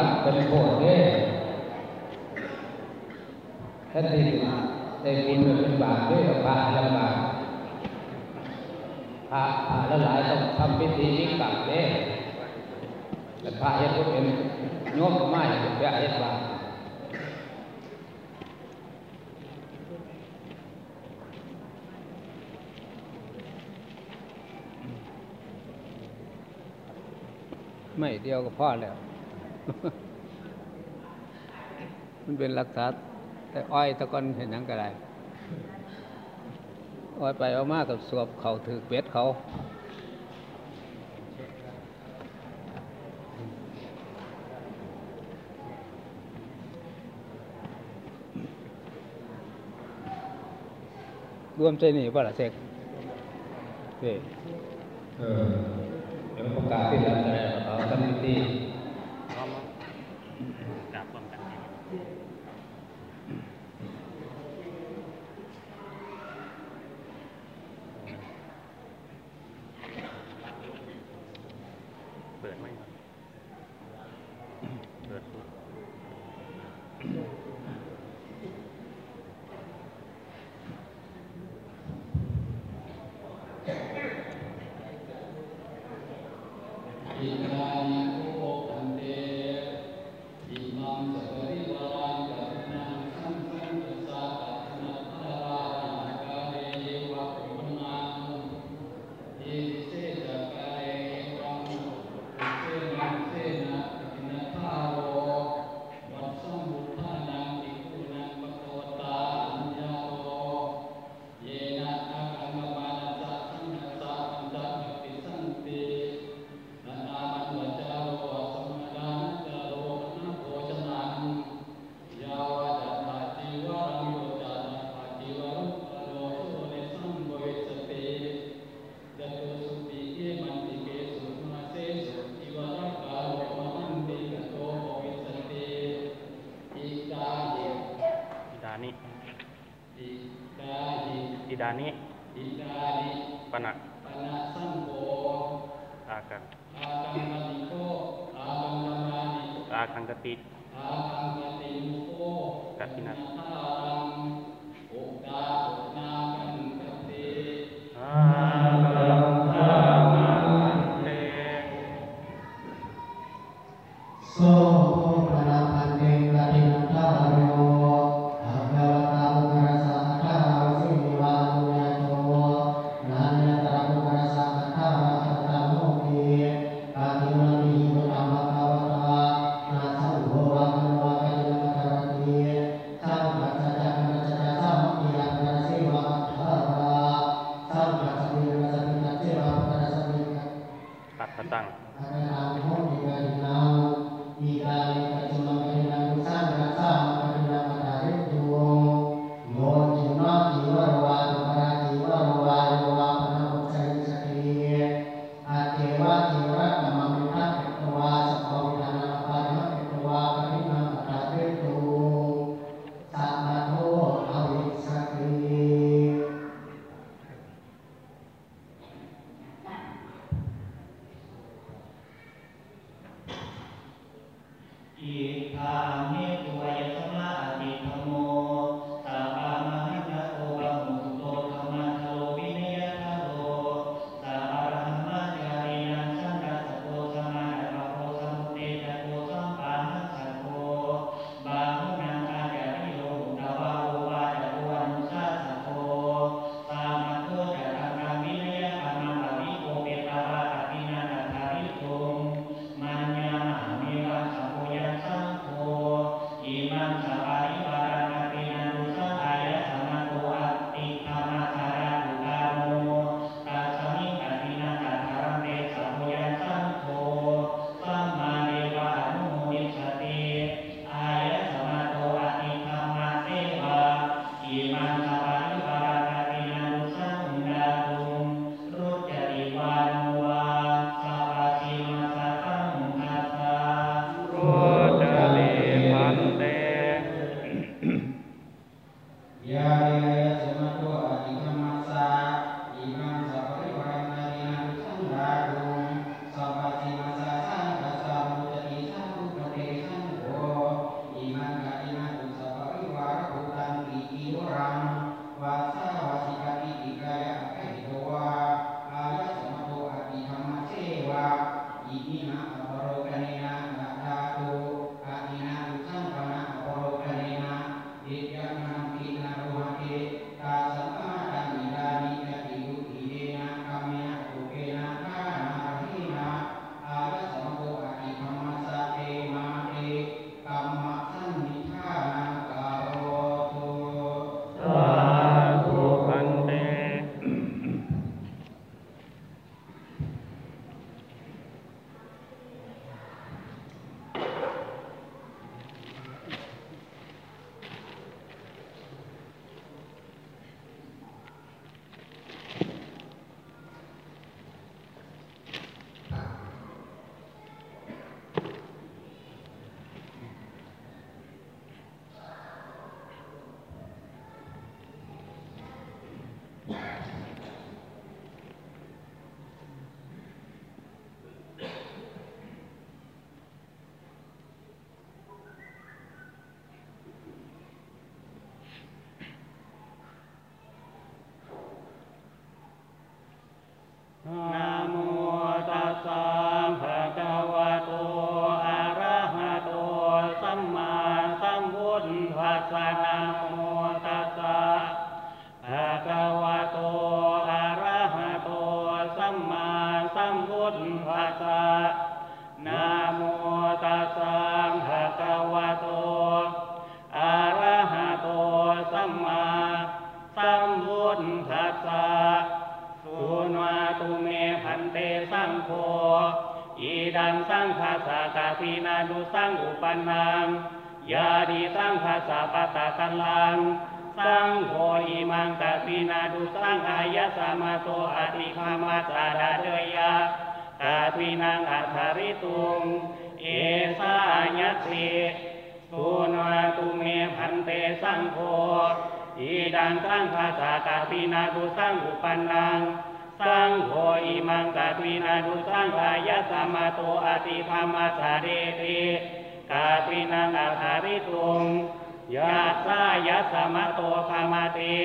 ักเป็นโคตรเด้ถ้าติดแต่บุญเป็นบาปด้วยบาปลำบากพระพระหลายต้องทำพิธียิ่บาปเด้แต่พระเห็นก็เป็นโยมไม่แป็เห็นบาปไม่เดียวก็พอแล้ว มันเป็นรักษาแต่อ้อยตะกอนเห็นยังก็ได้อ้อยไปเอามากกับสวบเขาถือเป็ดเขาร่วมใจนี่ป่ะล่ะเสกเออเดี๋ยวประกาศที่ทนอะไรของเขาทำที่ Amen. ดานิอิดานิปนะปนะสังโฆอาคังอาคังมติโกอากังมานิอาคังกติอาคังกติมุโกกตินา mendatang. Yeah. กันลัง สังโฆอิมังกะปีนาดุสังอายะสมาโตอติคามาสาดาเดยะกาปีนังอัทธาริตุง เอสาญัตติสุนวตุเมพันเตสังโฆอีดังสังภาษากาปีนาดุสังอุปนังสังโฆอิมังกาปีนาดุสังอายะสมาโตอติคามาสาเดติกาปีนังอัทธาริตุง ยาสายัสมะโตภามาติ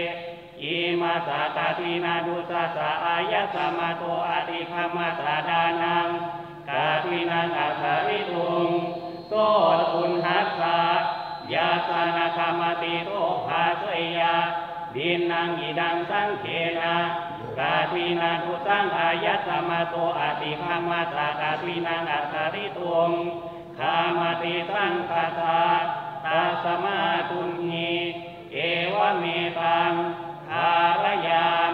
อิมาสาตาทีนาดุสาสะอายะสมะโตอติภามาสาดานังกาทีนังอาคาริตุงโตตุนหัสสะยาสานาคามาติโตภาสยาดินนังอิดังสังเขนะกาทีนาดุสังอายะสมะโตอติภามาสากาทีนังอาคาริตุงคามาติสังคาตา ตาสมาตุนีเอวเมตังคารยาม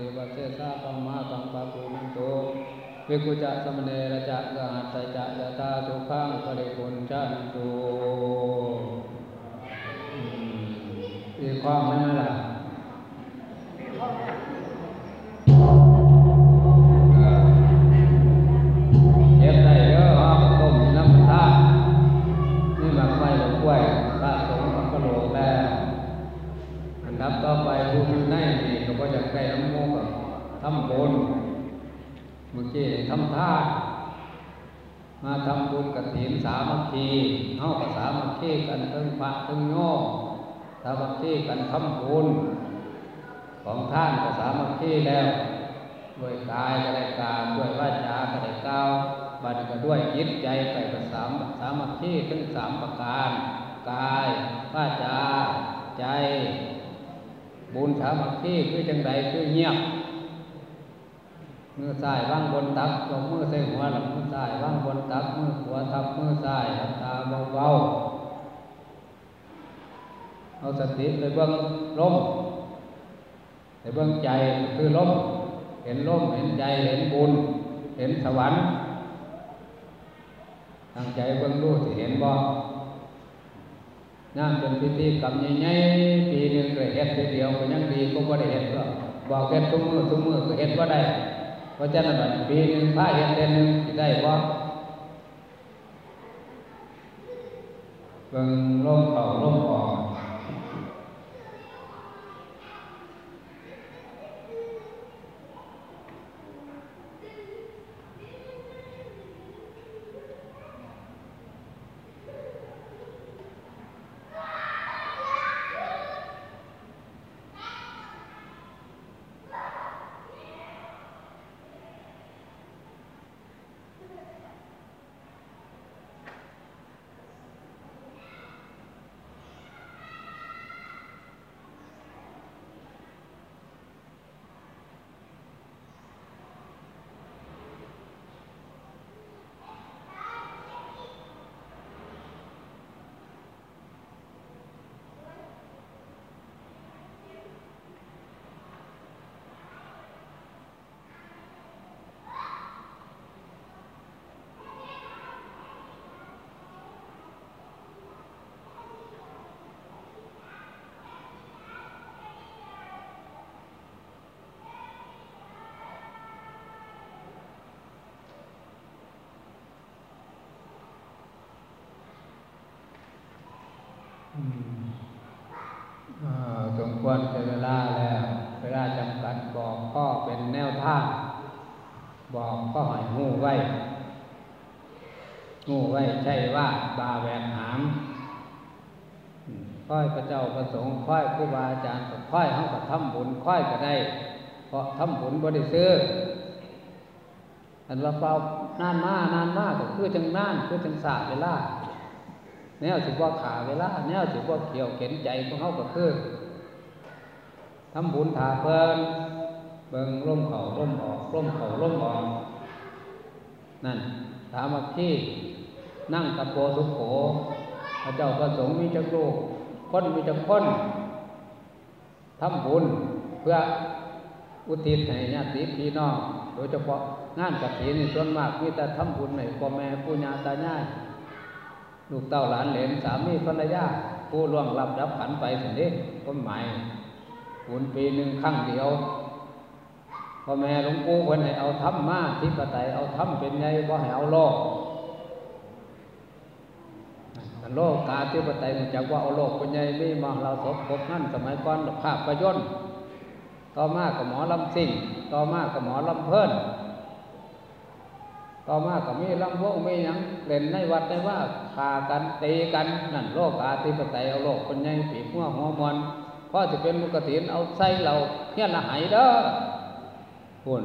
เทวเสสะปัมมาตังปะปุนันโตวิกุจะสมเนรจะกหัตถจะยะตาทุขังปริปุญจันตุอีกข้อมันนั่นแหละเย็บได้เยอะห้องต้มน้ำท่านี่หมักไฟหลงกล้วยพระสงฆ์กระโหลกแล้วอันดับต่อไปผู้มีในนี่ก็บ่อยากได้น้ำมูกกับ ทำบุญเมื่อกี้ทำท่ามาทำบุญกับศีลสามัคคีเฮากับสามัคคีกันทั้งพระทั้งโยมสามัคคีกันทำบุญของท่านกับสามัคคีแล้ว ด้วยกายก็ได้กาวด้วยวาจาก็ได้กล่าวบัดก็ด้วยจิตใจไปกับสามสามัคคีทั้งสามประการกายวาจาใจ บุญสามัคคีคือจังใดคือเงียบ มือซ้ายว่างบนตักลงมือใส่หัวหลังมือซ้ายว่างบนตักมือขวาทับมือซ้ายหลับตาเบาๆเอาสติไปเบื้องลมไปเบื้องใจคือลมเห็นลมเห็นใจเห็นบุญ เห็นสวรรค์ตั้งใจเบื้องรู้สิเห็นบ่นั่นเป็นพิธีกรรมใหญ่ๆปีหนึ่งก็เฮ็ดทีเดียวก็ยังดีก็บ่ได้เฮ็ดก็บอกเฮ็ดทุกมือทุกมือก็เฮ็ดบ่ได้ เพราะฉะนั้นปีหนึ่งพระเห็นเดือนหนึ่งได้บ่เบิ่งลมเข่าลมออ สมควรเวลาแล้ว เวลาจำกัดบอกข้อเป็นแนวทาง บอกข้อหอยหูไว้หูไว้ใช่ว่าบาแหวกหามค่อยพระเจ้าประสงค์ค่อยครูบาอาจารย์ค่อยเขาก็ทำบุญค่อยก็ได้ เพราะทำบุญบริสุทธิ์อันเราเฝ้านานมากนานมากก็คือจังนานคือจังสาสเวลา แนวสิว่าขาเวลาแนวสิว่าเกี่ยวเข็นใจของเขาก็คือทำบุญถาเพลินเบิ่งร่มเขาร่มออกร่มเขาร่มออกนั่นถามว่าที่นั่งตะโปสุโขพระเจ้าประสงค์มีจักลูกคนมีจักคนทำบุญเพื่ออุทิศให้ญาติพี่น้องโดยเฉพาะงานกฐินนี่ส่วนมากมีแต่ทำบุญให้พ่อแม่ปู่ย่าตายาย ลูกเต้าหลานเหลนสามีภรรยาผู้ล่วงลับดับขันไปสินี้ก็หมายบุญปีหนึ่งครั้งเดียวพ่อแม่หลวงปู่เพิ่นให้เอาธรรมมาที่ปไตยเอาธรรมเป็นไงบ่ให้เอาโลกอันโลกกาที่ปไตยนี่จักว่าเอาโลกเป็นไงมีมองเราศพพบนั่นสมัยก่อนภาพประยนต์ต่อมากับหมอลำซิ่งต่อมากับหมอลำเพิ่น ต่อมาก็มีลำวงมีหยังเล่นในวัดในว่าขากันตีกันนั่นโลกอาธิปไตยเอาโลกคนใหญ่ปีกหัวหัวมอนพอจะเป็นมุกตินเอาใส่เราเฮียนละหายเด้อคุณ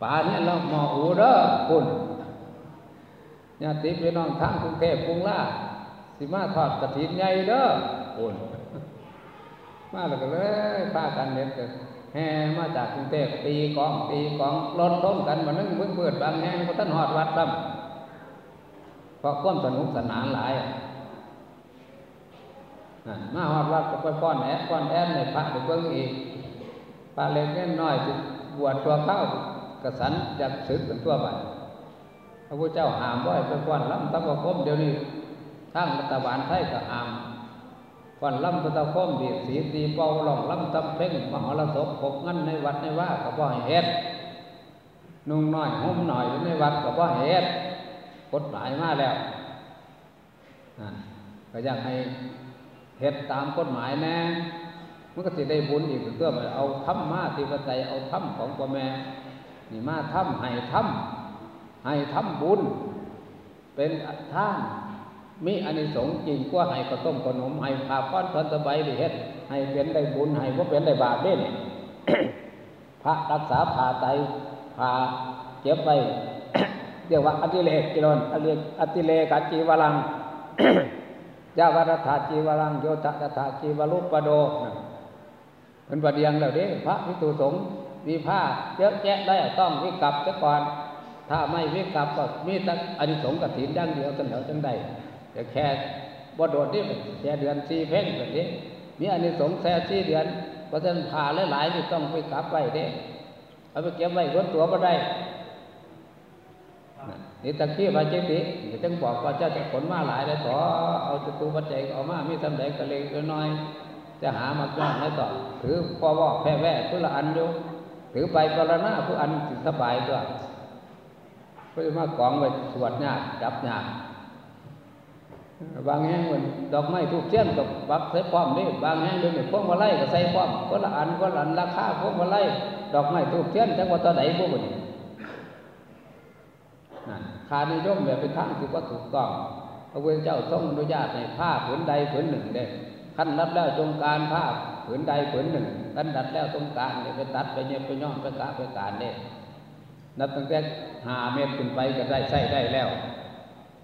ป่าเนี่ยเราหมออูเด้อคุณญาติพี่น้องทางกรุงเทพกรุงลาสิมาทอดกระถินใหญ่เด้อคุณมาแล้วก็เลยพากันเน็ตกัน แห่มาจากกรุงเทพตีกองตีกองรถต้มกันมานึ่งมือเปิดบางแห่งก็ท่านหอดวัดตั้มเพราะความสนุกสนานหลายอะนั่นมาหอดวัดก็ไปป้อนแอะป้อนแอนในพระไปเบิ่งอีกพระเล็กน้อยสิบวชตัวเข้ากระสันจะศึกเป็นตัวไปพระพุทธเจ้าห้ามว่าไปป้อนล้ำตะบะคมเดี๋ยวนี้ทางรัฐบาลไทยก็หาม ก่อนล่ำพระตะคมดีดสีตีเป่าหลองล่ำตำเพ่งมหรสพหกงั้นในวัดในว่าก็บ่ให้เฮ็ดนุ่งน้อยห่มหน่อยในวัดก็บ่ให้เฮ็ดกฎหมายมาแล้วนะก็อยากให้เฮ็ดตามกฎหมายแน่มันก็สิได้บุญอีกเพื่อไปเอาธรรมมาที่พระใจเอาธรรมของพ่อแม่นี่มาทำให้ทำให้ทำบุญ เป็นท่าน มีอานิสงส์จริงกว่าให้ข้าวต้มขนมให้ผ้าป้อนทนสบายดีเฮ็ดให้เป็นได้บุญให้ว่าเป็นได้บาปเด้นี่พระรักษาผ่าไตผ่าเจ็บไปเรียกว่าอติเลกกิโลนอติเลกอติเลกจีวรังยาวรัฐาจีวรังโยตรัฐาจีวรุปโดเป็นประเดียงแล้วเด้พระพิตุสงฆ์มีผ้าเยอะแยะได้ต้องวิกลับซะก่อน ถ้าไม่วิกลับก็มีแต่อนิสงส์กฐินดังเดียวเสนอจังได้ แต่แค่บ่โดดนี่แค่เดือนสี่เพ่งแบบนี้มีอันนี้สงส์แค่สี่เดือนเพราะฉะนั้นผ่าหลายๆนี่ต้องไปกลับไว้เด้เอาไปเก็บไว้รถตัวก็ได้นี่ตะกี้พระเจติจึงบอกว่าเจ้าจะขนมาหลายเลยต่อเอาจตุปัจจัยเอามามีทำใดก็เล็กน้อย จะหามาจ้างแล้วต่อถือพอบอกแพ่แว่ผู้ละอันอยู่ถือไปกรณาผู้อันสบายตัวก็จะมากองไว้สวดยากจับยาก บางแห่งมันดอกไม้ทูกเทียนกับบักใส่พร้อมนี่บางแห่งเดี๋ยวนี้พวงมาลัยก็ใส่พร้อมคนละอันคนละอันราคาพวงมาลัยดอกไม้ทูกเทียนจังว่าตัวใดพวกนี้นั่นคานิยมแบบเป็นทางที่ว่าถูกต้องพระพุทธเจ้าทรงอนุญาตในผ้าผืนใดผืนหนึ่งเด้ขั้นรับแล้วจงการผ้าผืนใดผืนหนึ่งขั้นดัดแล้วจงการเนี่ยไปตัดไปเย็บไปย่อมไปกะไปการเด้นับตั้งแต่หาเมตรขึ้นไปก็ได้ใช้ได้แล้ว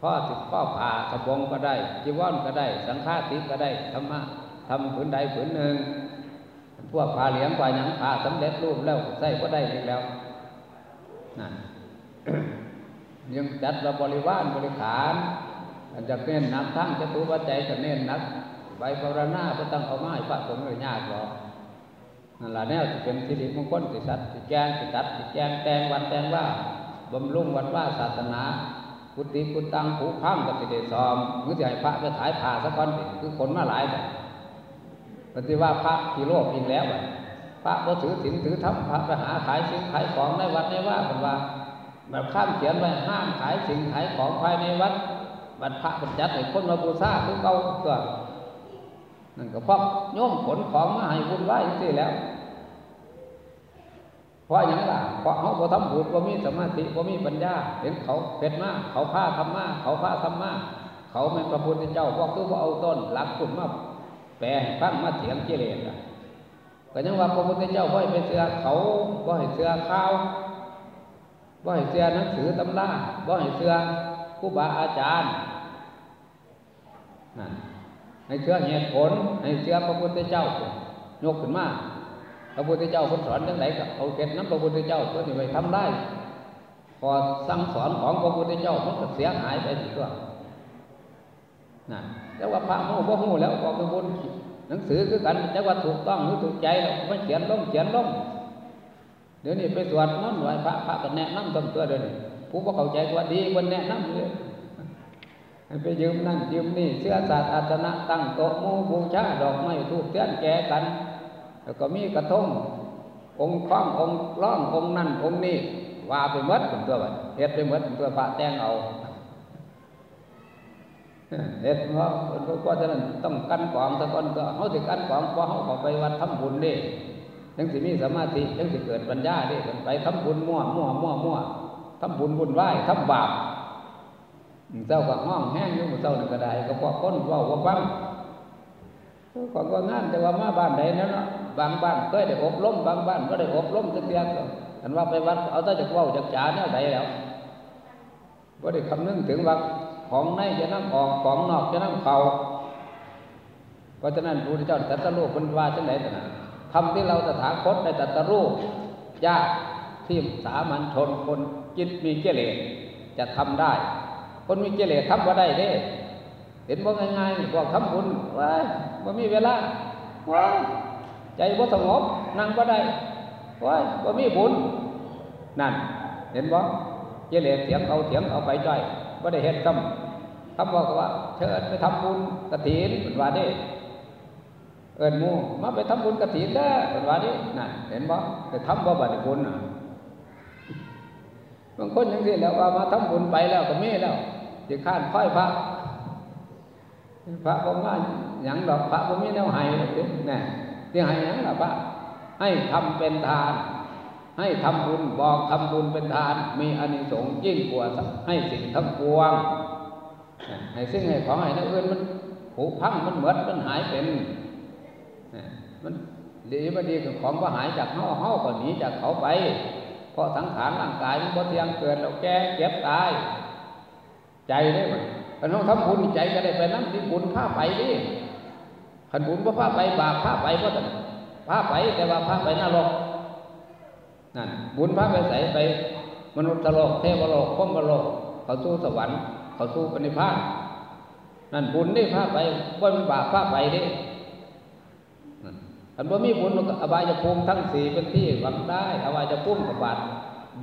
พ่อสิพ่อผ่าสบงก็ได้ จีวรก็ได้ สังฆาติก็ได้ธรรมะทำผืนใดผืนหนึ่ง พวกผ่าเหลียงผ่าหยังผ่าสำเร็จรูปแล้วใส่ก็ได้อีกแล้วนั่นยังจัดระบริวารบริขารอันจะเน้นนักทั้งจตุปัจจัยจะเน้นนักใบปรณาก็ต้องเอาไม้พระสงฆ์เลยยากหรอกนั่นแหละแนวที่เป็นสิริมงคลสิสัตว์สิแกงสิตัดสิแกงแตงวัดแตงว่าบำรุงวัดว่าศาสนา กุฏิกุตังผูพังกับสิเดซอมมือจะให้พระไปถ่ายผ่าสักคนคือคนมาหลายแบบปฏิว่าพระที่โลกอีกแล้วแบบพระบ่ถือศีลถือธรรมพระไปหาขายสิ่งขายของในวัดในว่าเป็นว่าแบบข้ามเขียนไว้ห้ามขายสิ่งขายของภายในวัดบัดพระบัญญัติให้คนมาบูชาคือเก่าตัวนั่นก็เพราะโยมขนของมาให้วุ่นวายที่แล้ว เพราะอย่างล่ะเพราะเขาบ่ทำบุญบ่มีสมาธิบ่มีปัญญา เห็นเขาเป็ดมากเขาผ้าทำมาเขาผ้าทำมาเขาเป็นพระพุทธเจ้าเพราะคือว่าเอาต้นหลักคุณมาแปลให้ฟังมาเถียงกิเลสอะก็ยังว่าพระพุทธเจ้าบ่ให้ไปเสือเขาบ่ให้เสือข้าวบ่ให้เสือหนังสือตำราบ่ให้เสือครูบาอาจารย์นั่นให้เชื่อเหตุผลให้เชื่อพระพุทธเจ้ายกขึ้นมา พระพุทธเจ้าคนสอนยังไงก็เอาเก็ดน้ำพระพุทธเจ้าตัวนี้ไปทำได้ พอสั่งสอนของพระพุทธเจ้ามันก็เสียหายไปสิตัวนะแต่ว่าพระโมบ่หูแล้วบอกเป็นหนังสือคือกันแต่ว่าถูกต้องหรือถูกใจแล้วมันเขียนลงเขียนลงเดี๋ยวนี้ไปสวดมนต์ไหว้พระพระก็แนะนำต้นตัวเดี๋ยวนี้ผู้บ่เข้าใจว่าดีคนแนะนำเลยไปยืมนั่นยืมนี่เสื้อสาดอาสนะตั้งโต๊ะมูบูชาดอกไม้ทูบเทียนแก่กัน แล้วก็มีกระทงองค์ข้ององค์ร้ององค์นั่นองค์นี้ว่าไปหมดเป็นตัวบัดเฮ็ดไปหมดเป็นตัวพระแต่งเอาเฮ็ดเพราะเพราะฉะนั้นต้องกันกองตะกอนก็เฮาสิกันกองพอเฮาเข้าไปวัดทำบุญนี่จังสิมีสมาธิจังสิเกิดปัญญาดิไปทำบุญมั่วมั่วมั่วมั่วทำบุญบุญไหว้ทำบาปเจ้าก็ห้องแห้งอยู่เจ้าหนี่งก็ไดก็เพราะคนว้าว่าฟัง ก่อนก็งานแต่ว่ามาบ้านใดนั้นเนาะบางบ้านเคยได้อบรมบางบ้านก็ได้อบรมจักเดียวก็อันว่าไปวัดเอาแต่จากเว้าจากจ๋าแนวใดแล้วบ่ได้คำนึงถึงว่าของในจะนำออกของนอกจะนำเข้าเพราะฉะนั้นพระพุทธเจ้าตรัสรู้เพิ่นว่าจังได๋นั่นนะทำที่เราตถาคตได้ตรัสรู้ยากที่สามัญชนคนจิตมีกิเลสจะทำได้ คนมีกิเลสทำบ่ได้เด้ เห็นบ่ง่ายๆบอกทำบุญว้ายบ่มีเวลาว้าใจบ่สงบนั่งบ่ได้ว้ายบ่มีบุญนั่น เห็นบ่กิเลเถียงเอาเถียงเอาไปจ้อยบ่ได้เฮ็ดซ้ำคำบอกว่า เชิญไปทำบุญกฐินเป็นว่าเด้เอิ้นหมู่มาไปทำบุญกฐินเด้เป็นว่าเด้นั่นเห็นบ่แต่ทำบ่บัดบุญน่ะบางคนจังซี่แล้วว่ามาทำบุญไปแล้วก็มีแล้วสิข้านค่อยพระ พระบ่มาหยังดอกพระบ่มีแนวให้เนี่ที่ให้หยังล่ะพระให้ทำเป็นทาน ให้ทำบุญบอกทำบุญเป็นทาน มีอานิสงส์ยิ่งกว่าให้สิ่งทั้งปวงให้สิ่งให้ของให้นักอื่นมันผุพังมันเหมือดมันหายเป็นมันดีมันดีกับของก็หายจากเฮาเฮาก็หนีจากเขาไปเพราะสังขารร่างกายมันบ่เที่ยงเกิดแล้วแก่เจ็บตาย ใจได้ไหม คันเราทำบุญใจก็ได้ไปนั่งที่บุญพาไปดิขันบุญก็พาไปบาปพาไปก็แต่พาไปแต่ว่าพาไปนรกนั่นบุญพาไปใส่ไป มนุษย์โลกเทวโลกพรหมโลกเขาสู้สวรรค์เขาสู้ปณิพานนั่นบุญได้พาไปบ่มีบาปพาไปดิอันว่ามีบุญอบายภูมิทั้งสี่เป็นที่หวังได้ อบายภูมิกับบาป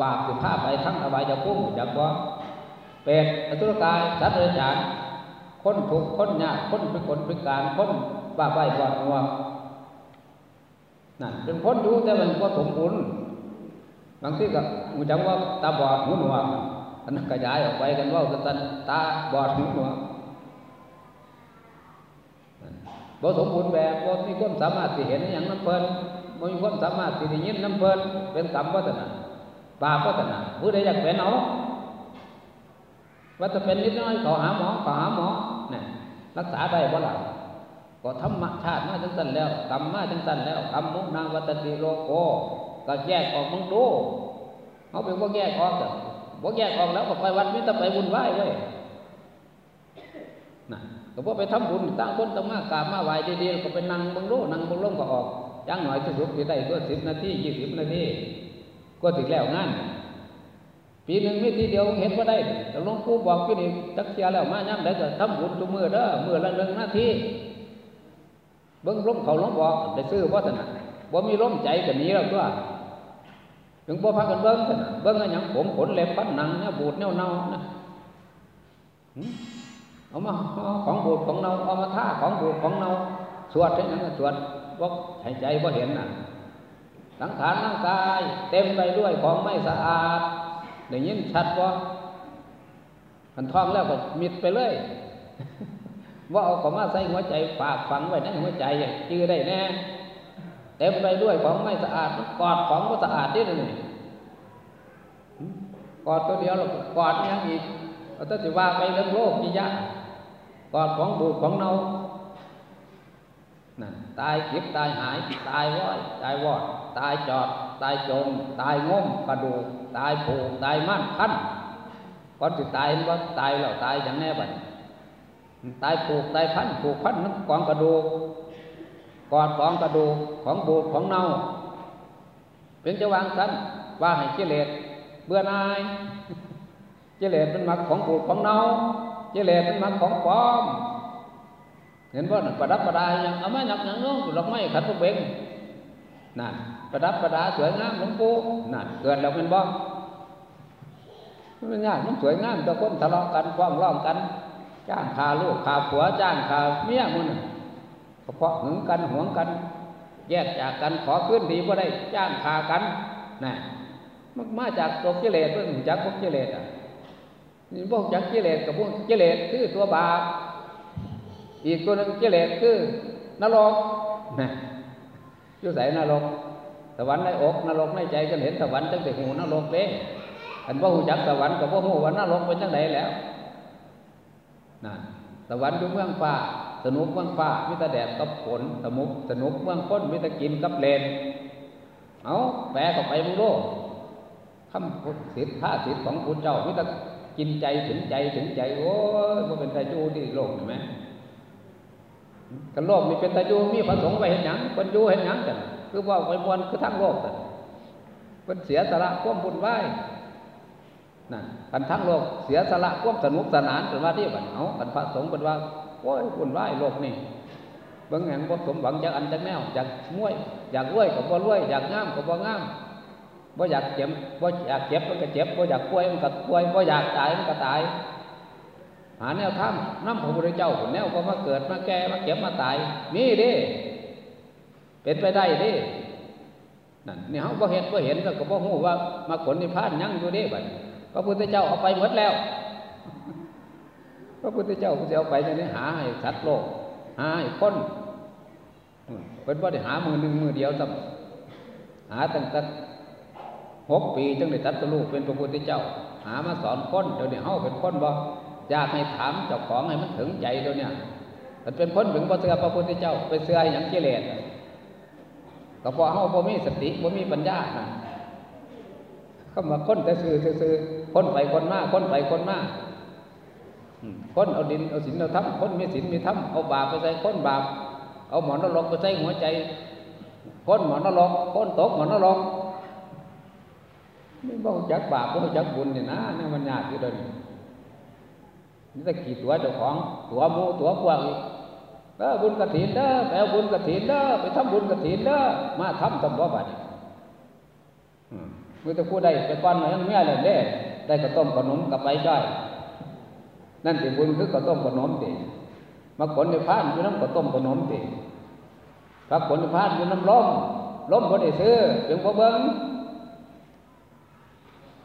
บาปคือพาไปทั้งอบายภูมิจากว่า เป็ดอสุรกายสัตว์เดรัจฉานคนถูกคนยากคนเป็นพิการคนบ้าใบบอดงัวนั่นเป็นพ้นอยู่แต่มันก็สมบูรณ์บางทีก็มูจังว่าตาบอดหูหนวกอันนั้นขยายออกไปกันว่าตันตาบอดหูหนวกบ่สมบูรณ์แบบบ่มีความสามารถที่เห็นอย่างน้ำเพลินบ่มีความสามารถที่ได้ยินน้ำเพลินเป็นกรรมวัฒนะบาปวัฒนะผู้ใดอยากเป็นเอา ว่าจะเป็นนิดน้อยขอหาหมอขอหาหมอนี่รักษาได้บ่ล่ะก็ธรรมชาติมาจังสันแล้วกรรมมาจังสันแล้วกรรมมุนางวัตติโลโกก็แยกออกมึงดูเขาเป็นว่าแยกออกจ้ะว่าแยกออกแล้วก็ไปวัดมิตรไปบุญไหว้เว้ยนะก็พอไปทำบุญตั้งคนตั้งมากราบมาไหว้ดีๆก็ไปนั่งมึงดูนั่งมึงลงก็ออกย่างหน่อยที่สุดที่ได้ก็สิบนาทียี่สิบนาทีก็ถึงแล้วงาน ปีหนึ่งมีทีเดียวเห็นว่าได้แต่หลวงปู่บอกพี่นี่ตักเสียแล้วมาย่ำได้ก็ทำบุญทุกมือเด้อมือละหนึ่งนาทีเบิ้งล้มเขาล้มบอกได้ซื้อเพราะถนัดบ่มีล้มใจกันนี้แล้วตัวถึงบ่พักกันเบิ้งถนัดเบิ้งอะไรอย่างผมขนเล็บฟันหนังเนี่ยบูดเนี่ยเน่านะเอามาของบูดของเน่าเอามาท่าของบูดของเน่าสวดให้นั่นสวดบ่าหายใจบ่าเห็นน่ะสังขารร่างกาย เต็มไปด้วยของไม่สะอาด ได้ยินชัดว่าขันท้องแล้วก็มิดไปเลย ว่าเอาของมาใส่หัวใจฝากฝังไว้ในหัวใจจื้อได้แน่แต่ต็มไปด้วยของไม่สะอาดกอดของก็สะอาดนี่เลยกอดตัวเดียวเรากอดยังอีกเราต้องสิว่าไปเรื่องโลกกิยะกอดของบูดของเนานั่นตายเก็บตายหาย ตายว้อย ตายวอด ตายจอด ตายจมตายงมกระดูกตายผูกตายมั่นคันก่อนสิตายมันว่าตายแล้วตายอย่างแน่บัดตายผูกตายพันผูกพันนึกกองกระดูกกอดกองกระดูกของบูดของเน่าเป็นจะวางสันว่าให้กิเลสเบื่อนายกิเลสเป็นมักของบูดของเน่ากิเลสเป็นมักของปลอม เห็นว่าประดับประดาอย่างเอาไม้หนักอย่างนู้นดอกไม้ขันตุเบง นั่นประดับประดาสวยงามหลวงปู่นั่นเกิดแล้วเป็นบ่มันยากมันสวยงามแต่คนทะเลาะกันฟ้องร้องกัน จ้างขาลูกขาผัวจ้างขาเมียมันเพราะหึงกันหวงกัน แยกจากกันขอขึ้นดีก็ได้จ้างขากันนะมันมาจากตัวกิเลสเพื่อจากพวกกิเลสอะนี่พวกจากกิเลสกับพวกกิเลสคือตัวบาปอีกตัวหนึ่งกิเลสคือนรกนะอ ยู่ใส่นรก สวรรค์ในอกนรกในใจกันเห็นสวรรค์ตั้งแต่หูนรกเด้อันว่าหูจักสวรรค์กับว่าหูว่านรกเป็นจังไดแล้วนะสวรรค์อยู่เมืองฟ้าสนุกเมืองฟ้ามิตรแดดกับฝนสมุกสนุกเมืองพ้นมิตรกินกับเลนเอาแปลเข้าไปมึงโลกคำสิทธิ์ท่าสิทธิ์ของคุณเจ้ามิตรกินใจถึงใจถึงใจโอ้ยมันเป็นไตจูที่โลกเห็นไหม กันโลกมีเป็นไตจูมีพระสงฆ์ไปเห็นหยังคนจูเห็นหยังกันคือว่าไปมวลคือทั้งโลกกันเป็นเสียสละควมบุญไหวนั่นกันทั้งโลกเสียสละควมสนุกสนานเป็นว่าที่บันเอากันพระสงฆ์เป็นว่าโอ้ยบุญไหวโลกนี่บางแห่งบ่สมหวังจากอันจากแนวอยากมวยอยากรวยกับบ่รวยอยากงามกับบ่งามบ่อยากเจ็บบ่อยากเจ็บมันก็เจ็บบ่อยากป่วยมันก็ป่วยบ่อยากตายมันก็ตาย หาแนวทางน้ำพระพุทธเจ้าแนวก็มาเกิดมาแก่มาเก็บมาตายมีดิเป็นไปได้ดินั่นนี่เขาบ่เห็นบ่เห็นแล้วก็บ่ฮู้ว่ามาขนนิพพานยั่งอยู่ดิบัดพระพุทธเจ้าเอาไปหมดแล้ว พระพุทธเจ้าจะเอาไปจะนี้หาให้สัตว์โลก หาให้คนเป็นว่าได้หามือหนึ่งมือเดียวตั้งหาตั้งแต่หกปีจังได้ตัดสลูกเป็นพระพุทธเจ้า หามาสอนคนเดี๋ยวนี้เฮาเป็นคนบ่ อยากให้ถามเจ้าของให้มันถึงใจเดี๋ยวนี้มันเป็นคนถึงพระเสือพระพุทธเจ้าไปเสืออย่างกิเลสก็พราะเฮาบ่มีสติบ่มีปัญญานะเข้ามาค้นแต่ซื่อซื่อค้นไปคนมาค้นไปคนมาค้นเอาดินเอาศีลเอาธรรมคนมีศีลมีธรรมเอาบาปไปใส่ค้นบาปเอาหมอนนรกไปใส่หัวใจค้นหมอนนรกค้นตกหมอนนรกไม่บอกจักบาปไม่จักบุญเนี่ยนะนี่มันยากที่เดิน นี่ตะกี่ตัวเจ้าของตัวมูตัวพวกอีกเออบุญกระถินเด้อไปเอาบุญกระถินเด้อไปทำบุญกระถินเด้อมาทำทำบ่บัดมือตะคู่ได้ไปก้อนมายังเมียเลยเด้ได้กระต้มขนมกับไปจ้อยนั่นติบุญคือข้าวต้มขนมติมาขนในพานอยู่น้ำข้าวต้มขนมติพระขนในพานอยู่น้ำล้มล้มพอได้ซื้อเพียงพอเบิ้ง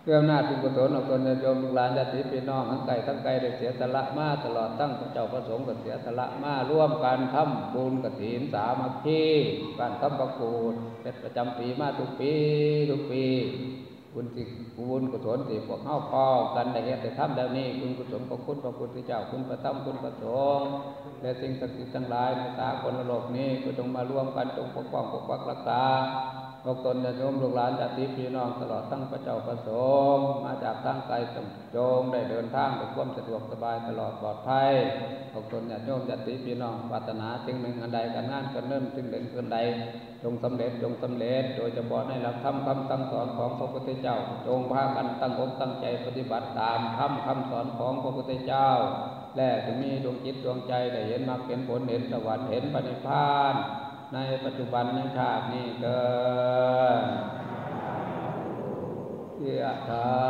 เรื่องหน้าเป็นกุศลอาคนโยมลูกหลานญาติพี่น้องทั้งไก่ทั้งไก่ได้เสียสละมาตลอดตั้งพระเจ้าพระสงฆ์ก็เสียสละมาร่วมกันทำบุญกฐินสามัคคีการทำประกูดเป็นประจำปีมาทุกปีทุกปีบุญที่บุญกุศลที่พวกเข้าพอกันได้เหตุได้ทำแล้วนี้คุณกุศลของคุณพระพุทธเจ้าคุณพระธรรมคุณพระสงฆ์และสิ่งศักดิ์สิทธิ์ทั้งหลายในสากลโลกนี้ก็จงมาร่วมกันจงปกป้องปกปักรักษา พวกตนจะโยมลูกหลานญาติพี่น้องตลอดทั้งพระเจ้าพระสงฆ์มาจากทางไกลจงได้เดินทางด้วยความสะดวกสบายตลอดปลอดภัยพวกตนญาติโยมญาติพี่น้องปรารถนาสิ่งหนึ่งอันใดการงานการเนิ่นสิ่งหนึ่งอันใดจงสำเร็จจงสำเร็จ โดยเฉพาะในหลักธรรมคำสั่งสอนของพระพุทธเจ้า จงพากันตั้งอกตั้งใจปฏิบัติตามคำคำสอนของพระพุทธเจ้า และจะมีดวงจิตดวงใจได้เห็นมรรคเห็นผลเห็นสวรรค์เห็นปณิพาน ในปัจจุบันในชาตินี้เกิดเยะถา